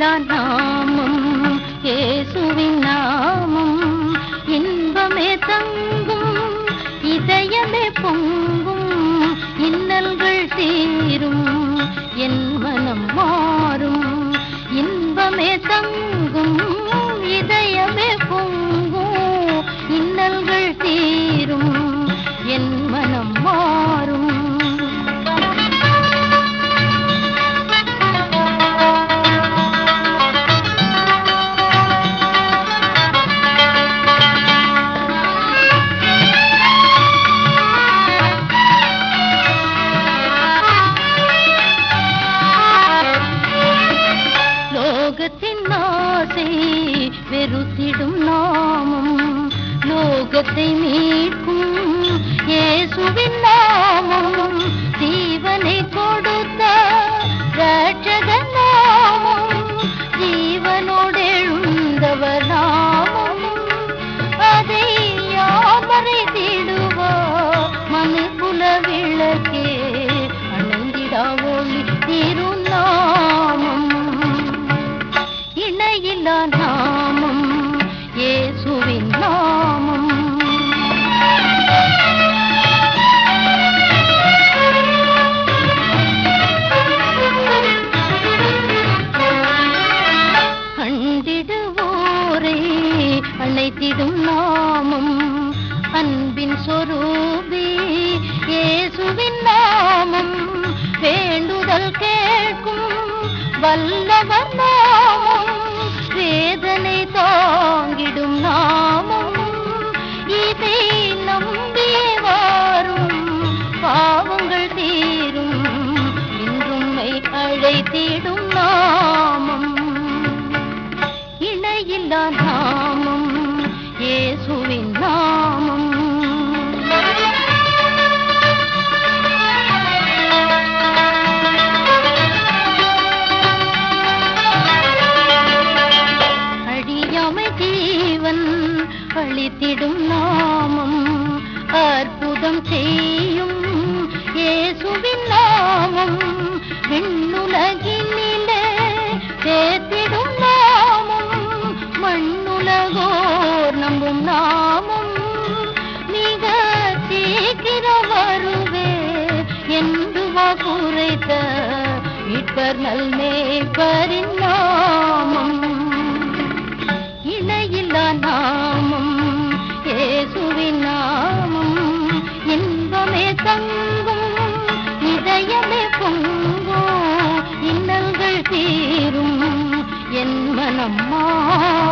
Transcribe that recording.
இயேசுவின் நாமம் இயேசுவின் நாமம். இன்பமே தங்கும் இதயமே பொங்கும் இன்னல்கள் தீரும் என் மனம் மாறும். இன்பமே தங்கும் லோகத்தை மீட்கும் இயேசுவின் நாமம் ஜீவனை கொடுத்த ரட்சகன் நாமம். ஜீவனோடு எழுந்தவர் நாமம். அதை யாமரை தேடுவா? மனுக்குல விளக்கே அணைந்திடா ஒளி திருநாமம் இணையில்லா நாமம். இயேசுவின் வல்லவர் நாமம் வேதனை தாங்கிடும் நாமும் இதை நம்பி வாரும் பாவங்கள் தீரும் இன்றும்மை அழைத்திடும் நாமம் இணையில்லா நாமம் இயேசுவின் நாம் செய்யும் இயேசுவின் நாமம் விண்ணுலகினிலே சேர்த்திடும் நாமம். மண்ணுலகோர் நம்பும் நாமம். மிக சீக்கிர வருவே என்று குறைத்த மீட்பர் நல் மேற்பரின் நாமம். இணையில்லா நான் ah